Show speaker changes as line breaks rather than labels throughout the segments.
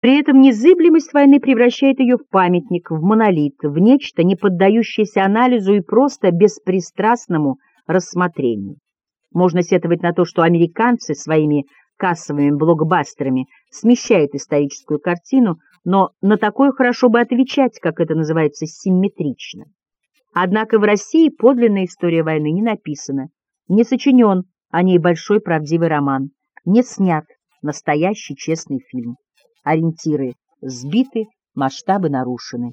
При этом незыблемость войны превращает ее в памятник, в монолит, в нечто, не поддающееся анализу и просто беспристрастному рассмотрению. Можно сетовать на то, что американцы своими кассовыми блокбастерами смещают историческую картину, но на такое хорошо бы отвечать, как это называется, симметрично. Однако в России подлинная история войны не написана, не сочинен о ней большой правдивый роман, не снят настоящий честный фильм ориентиры сбиты, масштабы нарушены.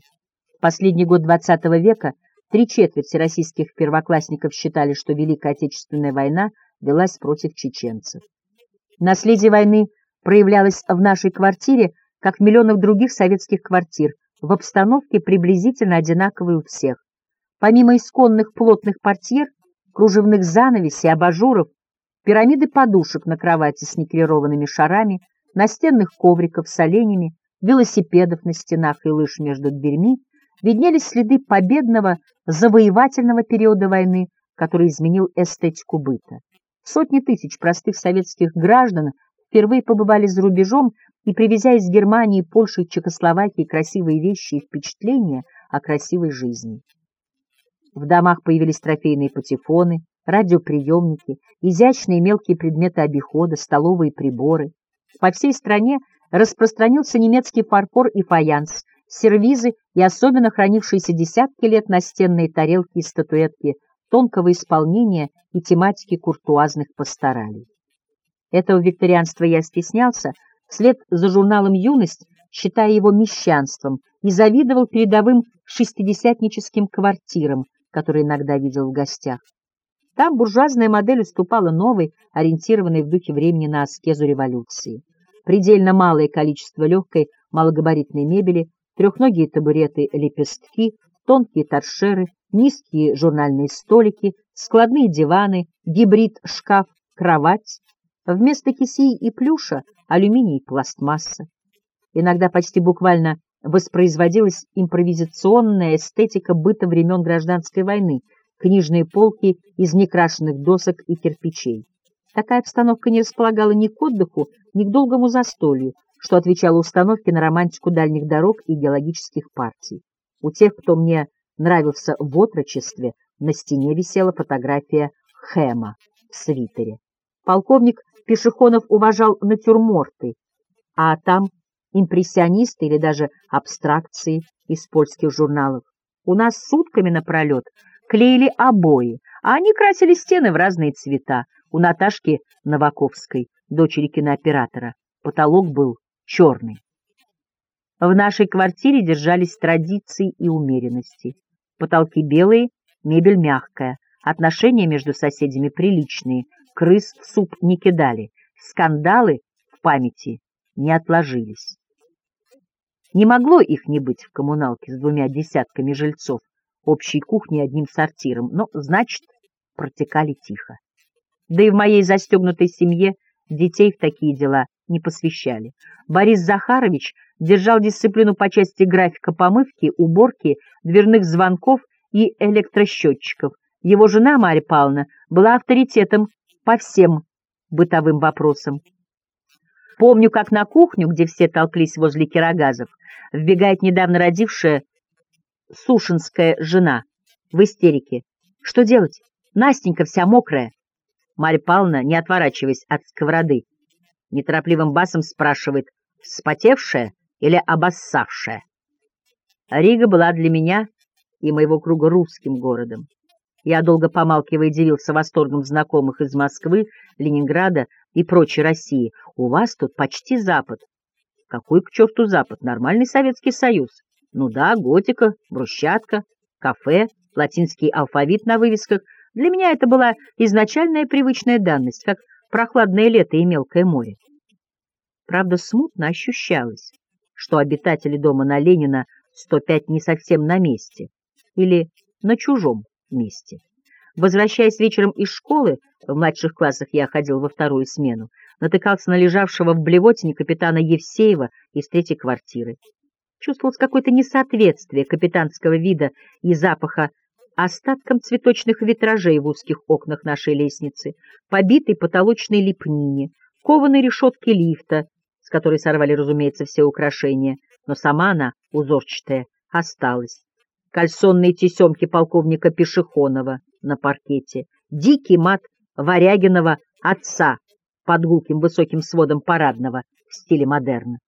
В последний год XX века три четверти российских первоклассников считали, что Великая Отечественная война велась против чеченцев. Наследие войны проявлялось в нашей квартире, как в миллионах других советских квартир, в обстановке приблизительно одинаковой у всех. Помимо исконных плотных портьер, кружевных занавесей, абажуров, пирамиды подушек на кровати с никелированными шарами — настенных ковриков с оленями, велосипедов на стенах и лыж между дверьми виднелись следы победного завоевательного периода войны, который изменил эстетику быта. Сотни тысяч простых советских граждан впервые побывали за рубежом и, привезя из Германии, Польши и Чехословакии красивые вещи и впечатления о красивой жизни. В домах появились трофейные патефоны, радиоприемники, изящные мелкие предметы обихода, столовые приборы. По всей стране распространился немецкий фарфор и фаянс, сервизы и особенно хранившиеся десятки лет настенные тарелки и статуэтки тонкого исполнения и тематики куртуазных пасторалей. Этого викторианства я стеснялся, вслед за журналом «Юность», считая его мещанством, и завидовал передовым шестидесятническим квартирам, которые иногда видел в гостях. Там буржуазная модель уступала новой, ориентированной в духе времени на аскезу революции. Предельно малое количество легкой малогабаритной мебели, трехногие табуреты-лепестки, тонкие торшеры, низкие журнальные столики, складные диваны, гибрид-шкаф, кровать. Вместо кисей и плюша алюминий и пластмасса. Иногда почти буквально воспроизводилась импровизационная эстетика быта времен гражданской войны — книжные полки из некрашенных досок и кирпичей. Такая обстановка не располагала ни к отдыху, ни к долгому застолью, что отвечало установке на романтику дальних дорог и геологических партий. У тех, кто мне нравился в отрочестве, на стене висела фотография Хэма в свитере. Полковник Пешехонов уважал натюрморты, а там импрессионисты или даже абстракции из польских журналов. У нас сутками напролет клеили обои, а они красили стены в разные цвета. У Наташки Новаковской, дочери кинооператора, потолок был черный. В нашей квартире держались традиции и умеренности. Потолки белые, мебель мягкая, отношения между соседями приличные, крыс в суп не кидали, скандалы в памяти не отложились. Не могло их не быть в коммуналке с двумя десятками жильцов, общей кухни одним сортиром, но, значит, протекали тихо. Да и в моей застегнутой семье детей в такие дела не посвящали. Борис Захарович держал дисциплину по части графика помывки, уборки, дверных звонков и электросчетчиков. Его жена Марья Павловна была авторитетом по всем бытовым вопросам. Помню, как на кухню, где все толклись возле кирогазов, вбегает недавно родившая Сушинская жена в истерике. Что делать? Настенька вся мокрая. Марья Павловна, не отворачиваясь от сковороды, неторопливым басом спрашивает, вспотевшая или обоссавшая. Рига была для меня и моего круга русским городом. Я долго помалкивая дивился восторгом знакомых из Москвы, Ленинграда и прочей России. У вас тут почти Запад. Какой к черту Запад? Нормальный Советский Союз. Ну да, готика, брусчатка, кафе, латинский алфавит на вывесках. Для меня это была изначальная привычная данность, как прохладное лето и мелкое море. Правда, смутно ощущалось, что обитатели дома на Ленина 105 не совсем на месте или на чужом месте. Возвращаясь вечером из школы, в младших классах я ходил во вторую смену, натыкался на лежавшего в блевотине капитана Евсеева из третьей квартиры. Чувствовалось какое-то несоответствие капитанского вида и запаха остаткам цветочных витражей в узких окнах нашей лестницы, побитой потолочной лепнине, кованой решетки лифта с которой сорвали, разумеется, все украшения, но сама она, узорчатая, осталась. Кальсонные тесемки полковника Пешехонова на паркете, дикий мат Варягинова отца под гулким высоким сводом парадного в стиле модерна.